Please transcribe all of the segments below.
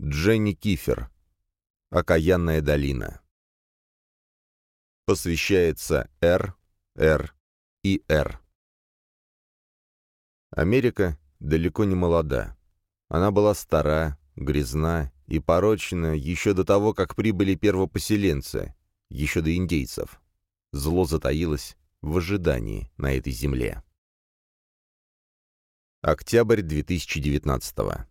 Дженни Кифер. Окаянная долина. Посвящается Р, Р и Р. Америка далеко не молода. Она была стара, грязна и порочна еще до того, как прибыли первопоселенцы, еще до индейцев. Зло затаилось в ожидании на этой земле. Октябрь 2019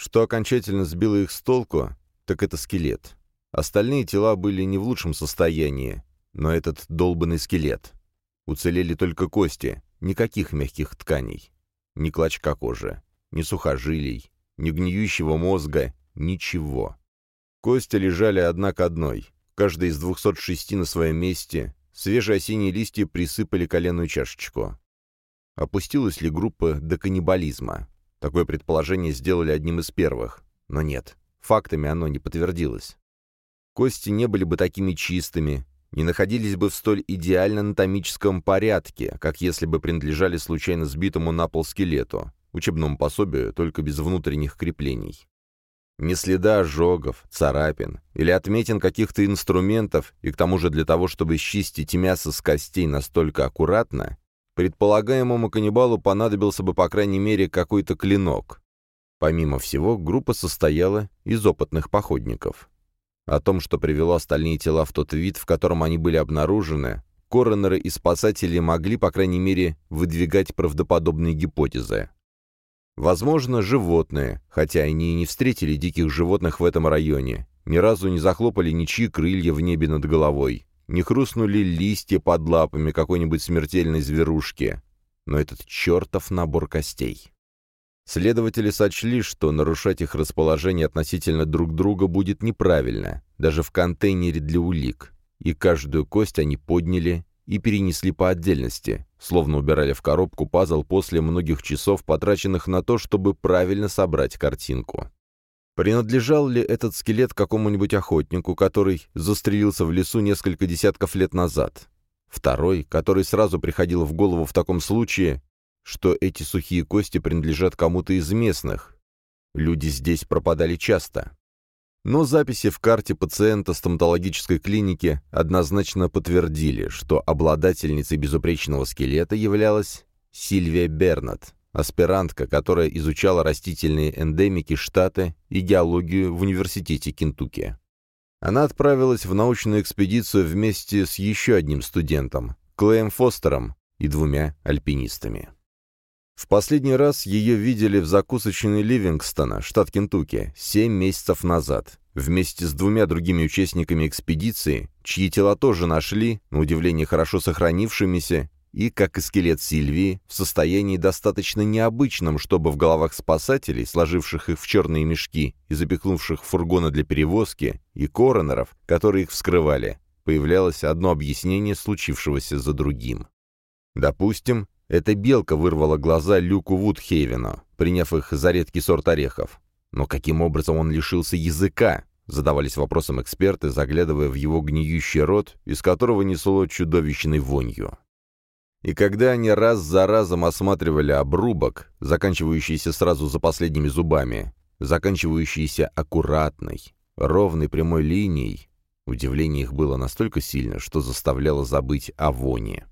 Что окончательно сбило их с толку, так это скелет. Остальные тела были не в лучшем состоянии, но этот долбанный скелет. Уцелели только кости, никаких мягких тканей, ни клочка кожи, ни сухожилий, ни гниющего мозга, ничего. Кости лежали одна к одной, каждая из 206 на своем месте, свежие осенние листья присыпали коленную чашечку. Опустилась ли группа до каннибализма? Такое предположение сделали одним из первых, но нет, фактами оно не подтвердилось. Кости не были бы такими чистыми, не находились бы в столь идеально анатомическом порядке, как если бы принадлежали случайно сбитому на пол скелету, учебному пособию, только без внутренних креплений. Ни следа ожогов, царапин или отметин каких-то инструментов, и к тому же для того, чтобы счистить мясо с костей настолько аккуратно, предполагаемому каннибалу понадобился бы по крайней мере какой-то клинок. Помимо всего, группа состояла из опытных походников. О том, что привело остальные тела в тот вид, в котором они были обнаружены, коронеры и спасатели могли, по крайней мере, выдвигать правдоподобные гипотезы. Возможно, животные, хотя они и не встретили диких животных в этом районе, ни разу не захлопали ничьи крылья в небе над головой, не хрустнули листья под лапами какой-нибудь смертельной зверушки. Но этот чертов набор костей. Следователи сочли, что нарушать их расположение относительно друг друга будет неправильно, даже в контейнере для улик, и каждую кость они подняли и перенесли по отдельности, словно убирали в коробку пазл после многих часов, потраченных на то, чтобы правильно собрать картинку. Принадлежал ли этот скелет какому-нибудь охотнику, который застрелился в лесу несколько десятков лет назад? Второй, который сразу приходил в голову в таком случае, что эти сухие кости принадлежат кому-то из местных. Люди здесь пропадали часто. Но записи в карте пациента стоматологической клиники однозначно подтвердили, что обладательницей безупречного скелета являлась Сильвия Бернат, аспирантка, которая изучала растительные эндемики штата и геологию в университете Кентукки. Она отправилась в научную экспедицию вместе с еще одним студентом, Клеем Фостером и двумя альпинистами. В последний раз ее видели в закусочной Ливингстона, штат Кентукки, семь месяцев назад, вместе с двумя другими участниками экспедиции, чьи тела тоже нашли, на удивление хорошо сохранившимися, и, как и скелет Сильвии, в состоянии достаточно необычном, чтобы в головах спасателей, сложивших их в черные мешки и запихнувших в фургоны для перевозки, и коронеров, которые их вскрывали, появлялось одно объяснение случившегося за другим. Допустим, эта белка вырвала глаза Люку Вудхейвену, приняв их за редкий сорт орехов. Но каким образом он лишился языка? Задавались вопросом эксперты, заглядывая в его гниющий рот, из которого несло чудовищной вонью. И когда они раз за разом осматривали обрубок, заканчивающийся сразу за последними зубами, заканчивающийся аккуратной, ровной прямой линией, удивление их было настолько сильно, что заставляло забыть о воне.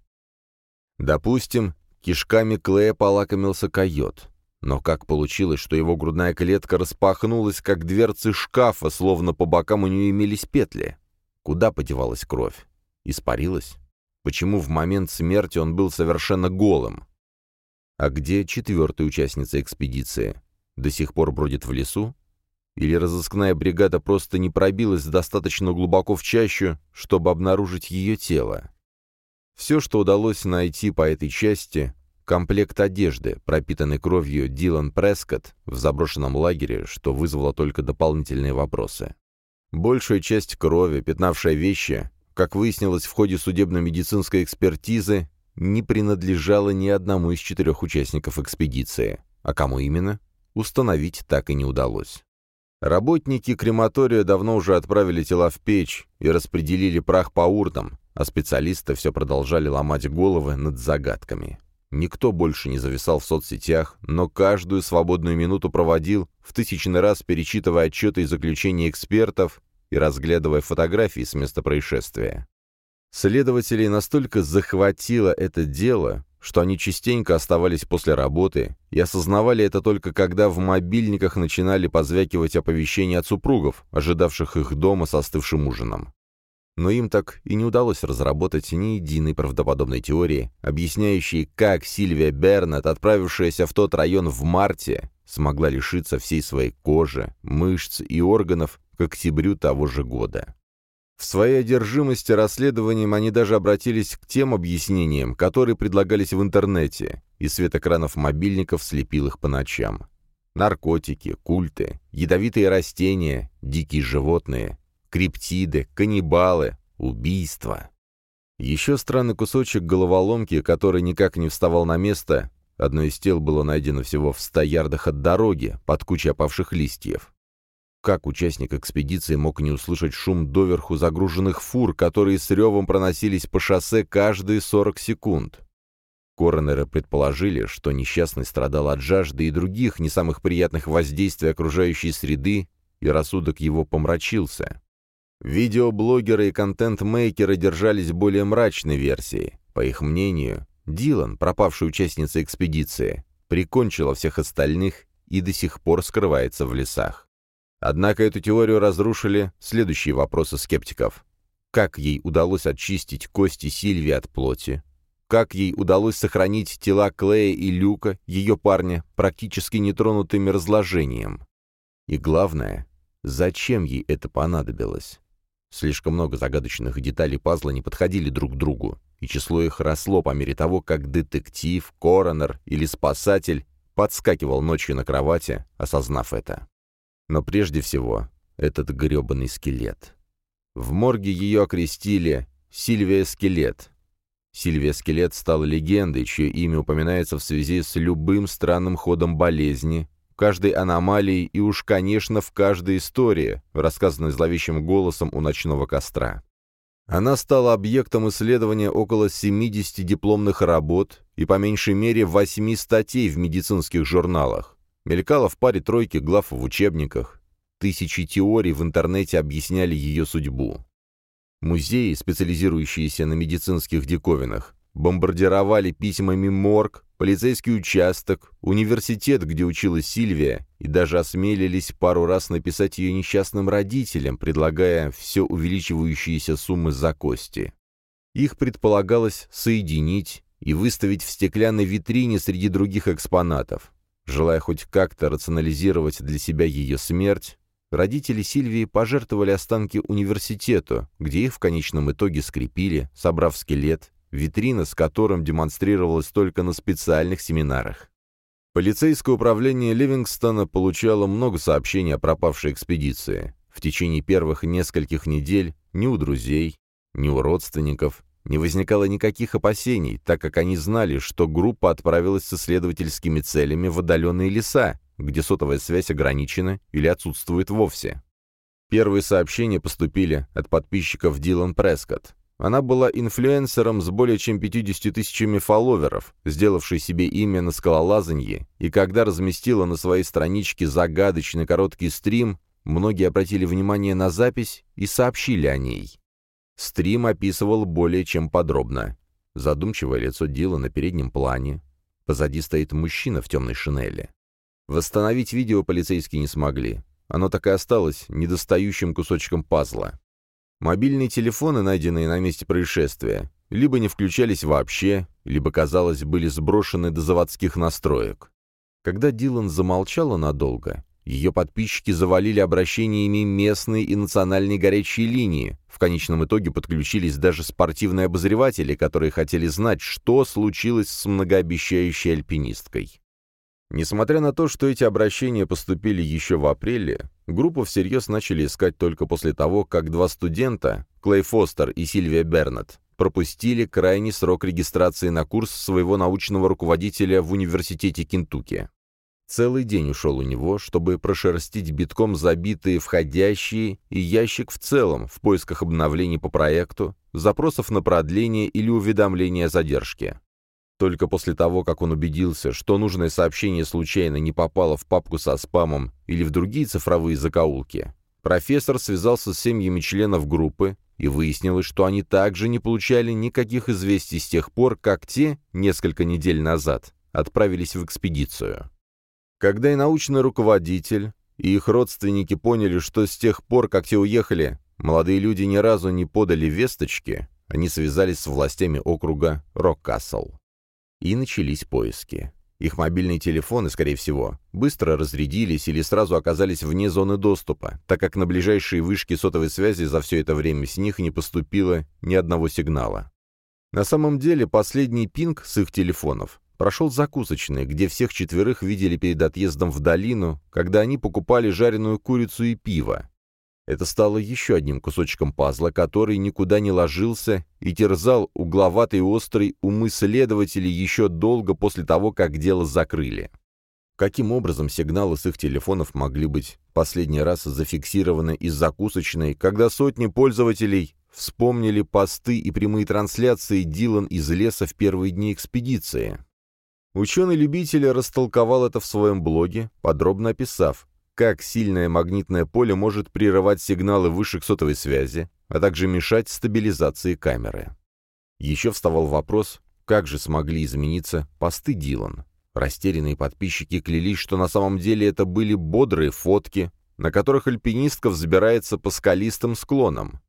Допустим, Кишками Клея полакомился койот. Но как получилось, что его грудная клетка распахнулась, как дверцы шкафа, словно по бокам у нее имелись петли? Куда подевалась кровь? Испарилась? Почему в момент смерти он был совершенно голым? А где четвертая участница экспедиции? До сих пор бродит в лесу? Или разыскная бригада просто не пробилась достаточно глубоко в чащу, чтобы обнаружить ее тело? Все, что удалось найти по этой части, комплект одежды, пропитанный кровью Дилан Прескотт в заброшенном лагере, что вызвало только дополнительные вопросы. Большая часть крови, пятнавшая вещи, как выяснилось в ходе судебно-медицинской экспертизы, не принадлежала ни одному из четырех участников экспедиции. А кому именно, установить так и не удалось. Работники крематория давно уже отправили тела в печь и распределили прах по урнам, а специалисты все продолжали ломать головы над загадками. Никто больше не зависал в соцсетях, но каждую свободную минуту проводил, в тысячный раз перечитывая отчеты и заключения экспертов и разглядывая фотографии с места происшествия. Следователей настолько захватило это дело, что они частенько оставались после работы и осознавали это только когда в мобильниках начинали позвякивать оповещения от супругов, ожидавших их дома с остывшим ужином. Но им так и не удалось разработать ни единой правдоподобной теории, объясняющей, как Сильвия Бернет, отправившаяся в тот район в марте, смогла лишиться всей своей кожи, мышц и органов к октябрю того же года. В своей одержимости расследованием они даже обратились к тем объяснениям, которые предлагались в интернете, и свет экранов мобильников слепил их по ночам. Наркотики, культы, ядовитые растения, дикие животные, криптиды, каннибалы, убийства. Еще странный кусочек головоломки, который никак не вставал на место, одно из тел было найдено всего в ста ярдах от дороги, под кучей опавших листьев. Как участник экспедиции мог не услышать шум доверху загруженных фур, которые с ревом проносились по шоссе каждые 40 секунд? Коронеры предположили, что несчастный страдал от жажды и других не самых приятных воздействий окружающей среды, и рассудок его помрачился. Видеоблогеры и контент-мейкеры держались более мрачной версии. По их мнению, Дилан, пропавшая участница экспедиции, прикончила всех остальных и до сих пор скрывается в лесах. Однако эту теорию разрушили следующие вопросы скептиков. Как ей удалось очистить кости Сильвии от плоти? Как ей удалось сохранить тела Клея и Люка, ее парня, практически нетронутыми разложением? И главное, зачем ей это понадобилось? Слишком много загадочных деталей пазла не подходили друг к другу, и число их росло по мере того, как детектив, коронер или спасатель подскакивал ночью на кровати, осознав это. Но прежде всего, этот гребаный скелет. В морге ее окрестили Сильвия Скелет. Сильвия Скелет стала легендой, чье имя упоминается в связи с любым странным ходом болезни, каждой аномалией и уж, конечно, в каждой истории, рассказанной зловещим голосом у ночного костра. Она стала объектом исследования около 70 дипломных работ и по меньшей мере 8 статей в медицинских журналах. Мелькала в паре тройки глав в учебниках. Тысячи теорий в интернете объясняли ее судьбу. Музеи, специализирующиеся на медицинских диковинах, бомбардировали письмами морг, полицейский участок, университет, где училась Сильвия, и даже осмелились пару раз написать ее несчастным родителям, предлагая все увеличивающиеся суммы за кости. Их предполагалось соединить и выставить в стеклянной витрине среди других экспонатов. Желая хоть как-то рационализировать для себя ее смерть, родители Сильвии пожертвовали останки университету, где их в конечном итоге скрепили, собрав скелет, витрина с которым демонстрировалась только на специальных семинарах. Полицейское управление Ливингстона получало много сообщений о пропавшей экспедиции. В течение первых нескольких недель ни у друзей, ни у родственников не возникало никаких опасений, так как они знали, что группа отправилась с исследовательскими целями в отдаленные леса, где сотовая связь ограничена или отсутствует вовсе. Первые сообщения поступили от подписчиков Дилан Прескотт. Она была инфлюенсером с более чем 50 тысячами фолловеров, сделавшей себе имя на скалолазанье, и когда разместила на своей страничке загадочный короткий стрим, многие обратили внимание на запись и сообщили о ней. Стрим описывал более чем подробно. Задумчивое лицо Дила на переднем плане. Позади стоит мужчина в темной шинели. Восстановить видео полицейские не смогли. Оно так и осталось недостающим кусочком пазла. Мобильные телефоны, найденные на месте происшествия, либо не включались вообще, либо, казалось, были сброшены до заводских настроек. Когда Дилан замолчала надолго, ее подписчики завалили обращениями местные и национальные горячие линии. В конечном итоге подключились даже спортивные обозреватели, которые хотели знать, что случилось с многообещающей альпинисткой. Несмотря на то, что эти обращения поступили еще в апреле, группу всерьез начали искать только после того, как два студента, Клей Фостер и Сильвия Бернет, пропустили крайний срок регистрации на курс своего научного руководителя в Университете Кентукки. Целый день ушел у него, чтобы прошерстить битком забитые входящие и ящик в целом в поисках обновлений по проекту, запросов на продление или уведомления о задержке. Только после того, как он убедился, что нужное сообщение случайно не попало в папку со спамом или в другие цифровые закоулки, профессор связался с семьями членов группы, и выяснилось, что они также не получали никаких известий с тех пор, как те, несколько недель назад, отправились в экспедицию. Когда и научный руководитель, и их родственники поняли, что с тех пор, как те уехали, молодые люди ни разу не подали весточки, они связались с властями округа Роккасл. И начались поиски. Их мобильные телефоны, скорее всего, быстро разрядились или сразу оказались вне зоны доступа, так как на ближайшие вышки сотовой связи за все это время с них не поступило ни одного сигнала. На самом деле, последний пинг с их телефонов прошел закусочный, где всех четверых видели перед отъездом в долину, когда они покупали жареную курицу и пиво. Это стало еще одним кусочком пазла, который никуда не ложился и терзал угловатый острый умы следователей еще долго после того, как дело закрыли. Каким образом сигналы с их телефонов могли быть последний раз зафиксированы из закусочной, когда сотни пользователей вспомнили посты и прямые трансляции Дилан из леса в первые дни экспедиции? Ученый-любитель растолковал это в своем блоге, подробно описав, как сильное магнитное поле может прерывать сигналы высших сотовой связи, а также мешать стабилизации камеры. Еще вставал вопрос, как же смогли измениться посты Дилан. Растерянные подписчики клялись, что на самом деле это были бодрые фотки, на которых альпинистка взбирается по скалистым склонам.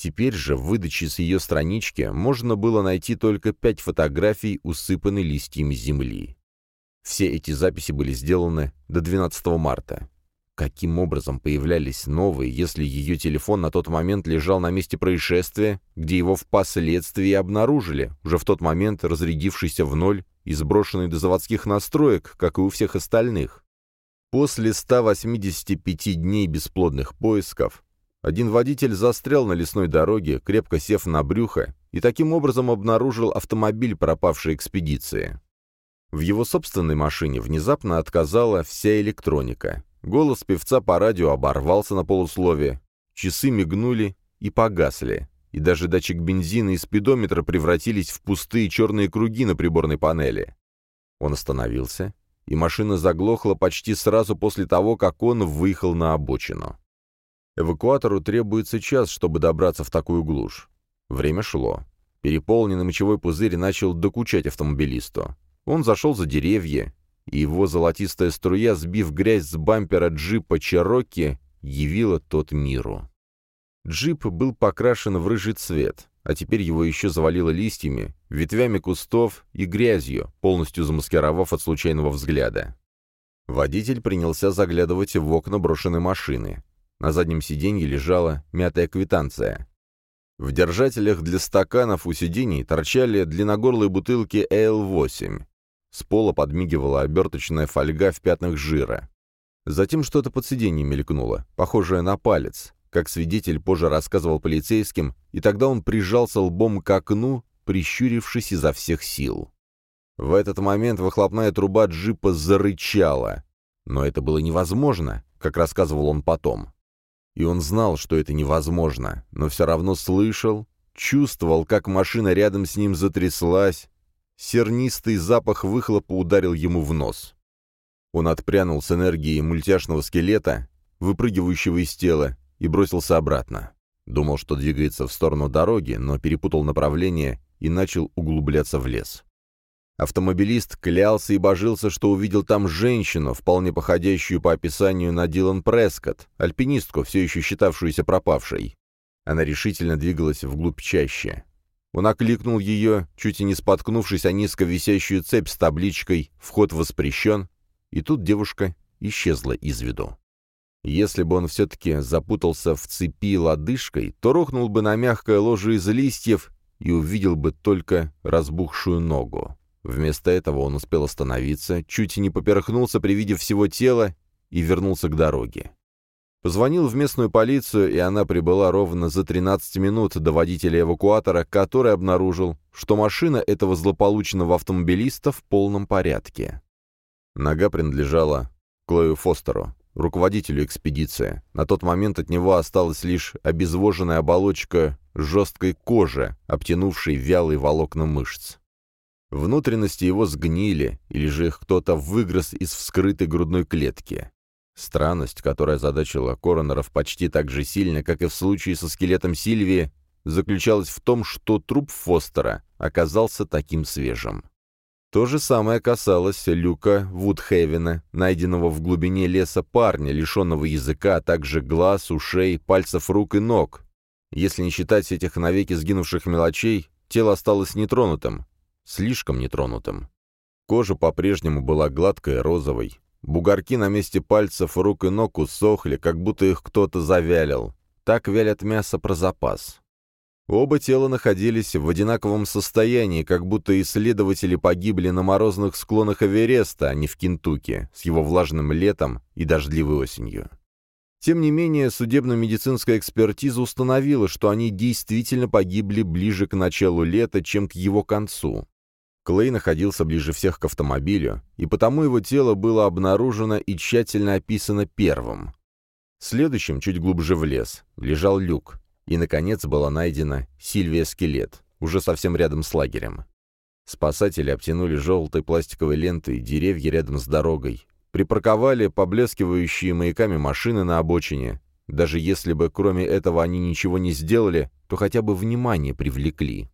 Теперь же в выдаче с ее странички можно было найти только пять фотографий, усыпанной листьями земли. Все эти записи были сделаны до 12 марта. Каким образом появлялись новые, если ее телефон на тот момент лежал на месте происшествия, где его впоследствии обнаружили, уже в тот момент разрядившийся в ноль и сброшенный до заводских настроек, как и у всех остальных? После 185 дней бесплодных поисков один водитель застрял на лесной дороге, крепко сев на брюхо, и таким образом обнаружил автомобиль пропавшей экспедиции. В его собственной машине внезапно отказала вся электроника. Голос певца по радио оборвался на полуслове, часы мигнули и погасли, и даже датчик бензина и спидометра превратились в пустые черные круги на приборной панели. Он остановился, и машина заглохла почти сразу после того, как он выехал на обочину. Эвакуатору требуется час, чтобы добраться в такую глушь. Время шло. Переполненный мочевой пузырь начал докучать автомобилисту. Он зашел за деревья, и его золотистая струя, сбив грязь с бампера джипа Чероки, явила тот миру. Джип был покрашен в рыжий цвет, а теперь его еще завалило листьями, ветвями кустов и грязью, полностью замаскировав от случайного взгляда. Водитель принялся заглядывать в окна брошенной машины. На заднем сиденье лежала мятая квитанция. В держателях для стаканов у сидений торчали длинногорлые бутылки L8. С пола подмигивала оберточная фольга в пятнах жира. Затем что-то под сиденьем мелькнуло, похожее на палец, как свидетель позже рассказывал полицейским, и тогда он прижался лбом к окну, прищурившись изо всех сил. В этот момент выхлопная труба джипа зарычала. Но это было невозможно, как рассказывал он потом. И он знал, что это невозможно, но все равно слышал, чувствовал, как машина рядом с ним затряслась, Сернистый запах выхлопа ударил ему в нос. Он отпрянул с энергией мультяшного скелета, выпрыгивающего из тела, и бросился обратно. Думал, что двигается в сторону дороги, но перепутал направление и начал углубляться в лес. Автомобилист клялся и божился, что увидел там женщину, вполне походящую по описанию на Дилан Прескотт, альпинистку, все еще считавшуюся пропавшей. Она решительно двигалась вглубь чаще. Он окликнул ее, чуть и не споткнувшись о низко висящую цепь с табличкой «Вход воспрещен», и тут девушка исчезла из виду. Если бы он все-таки запутался в цепи лодыжкой, то рухнул бы на мягкое ложе из листьев и увидел бы только разбухшую ногу. Вместо этого он успел остановиться, чуть не поперхнулся при виде всего тела и вернулся к дороге. Позвонил в местную полицию, и она прибыла ровно за 13 минут до водителя эвакуатора, который обнаружил, что машина этого злополучного автомобилиста в полном порядке. Нога принадлежала Клою Фостеру, руководителю экспедиции. На тот момент от него осталась лишь обезвоженная оболочка жесткой кожи, обтянувшей вялые волокна мышц. Внутренности его сгнили, или же их кто-то выгрыз из вскрытой грудной клетки. Странность, которая задачила коронеров почти так же сильно, как и в случае со скелетом Сильвии, заключалась в том, что труп Фостера оказался таким свежим. То же самое касалось Люка Вудхевена, найденного в глубине леса парня, лишенного языка, а также глаз, ушей, пальцев рук и ног. Если не считать этих навеки сгинувших мелочей, тело осталось нетронутым, слишком нетронутым. Кожа по-прежнему была гладкой розовой. Бугорки на месте пальцев, рук и ног усохли, как будто их кто-то завялил. Так вялят мясо про запас. Оба тела находились в одинаковом состоянии, как будто исследователи погибли на морозных склонах Эвереста, а не в Кентукки, с его влажным летом и дождливой осенью. Тем не менее, судебно-медицинская экспертиза установила, что они действительно погибли ближе к началу лета, чем к его концу. Клей находился ближе всех к автомобилю, и потому его тело было обнаружено и тщательно описано первым. Следующим, чуть глубже в лес, лежал люк, и, наконец, была найдена Сильвия-скелет, уже совсем рядом с лагерем. Спасатели обтянули желтой пластиковой лентой деревья рядом с дорогой, припарковали поблескивающие маяками машины на обочине. Даже если бы кроме этого они ничего не сделали, то хотя бы внимание привлекли.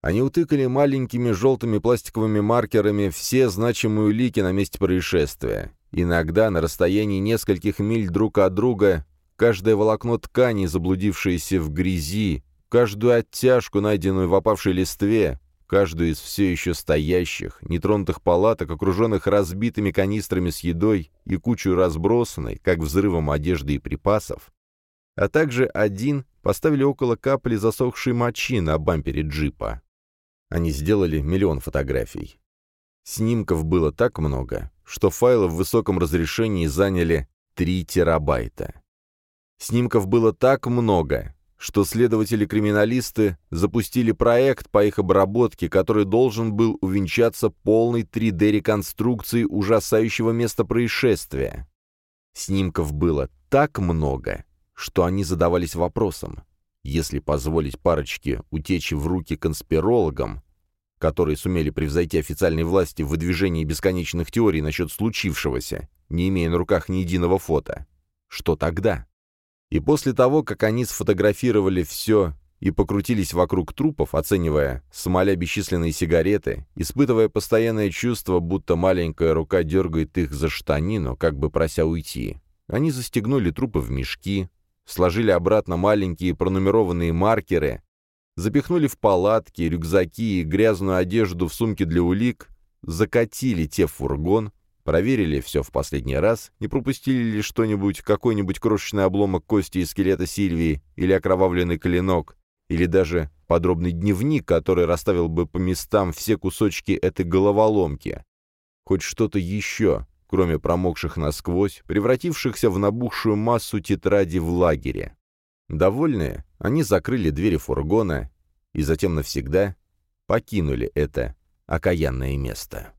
Они утыкали маленькими желтыми пластиковыми маркерами все значимые улики на месте происшествия. Иногда на расстоянии нескольких миль друг от друга каждое волокно ткани, заблудившееся в грязи, каждую оттяжку, найденную в опавшей листве, каждую из все еще стоящих, нетронутых палаток, окруженных разбитыми канистрами с едой и кучу разбросанной, как взрывом одежды и припасов, а также один поставили около капли засохшей мочи на бампере джипа. Они сделали миллион фотографий. Снимков было так много, что файлы в высоком разрешении заняли 3 терабайта. Снимков было так много, что следователи-криминалисты запустили проект по их обработке, который должен был увенчаться полной 3D-реконструкцией ужасающего места происшествия. Снимков было так много, что они задавались вопросом, если позволить парочке утечь в руки конспирологам, которые сумели превзойти официальные власти в выдвижении бесконечных теорий насчет случившегося, не имея на руках ни единого фото, что тогда? И после того, как они сфотографировали все и покрутились вокруг трупов, оценивая, смоля бесчисленные сигареты, испытывая постоянное чувство, будто маленькая рука дергает их за штанину, как бы прося уйти, они застегнули трупы в мешки, сложили обратно маленькие пронумерованные маркеры, запихнули в палатки, рюкзаки и грязную одежду в сумки для улик, закатили те в фургон, Проверили все в последний раз, не пропустили ли что-нибудь, какой-нибудь крошечный обломок кости из скелета Сильвии, или окровавленный клинок, или даже подробный дневник, который расставил бы по местам все кусочки этой головоломки. Хоть что-то еще, кроме промокших насквозь, превратившихся в набухшую массу тетради в лагере. Довольные, они закрыли двери фургона и затем навсегда покинули это окаянное место.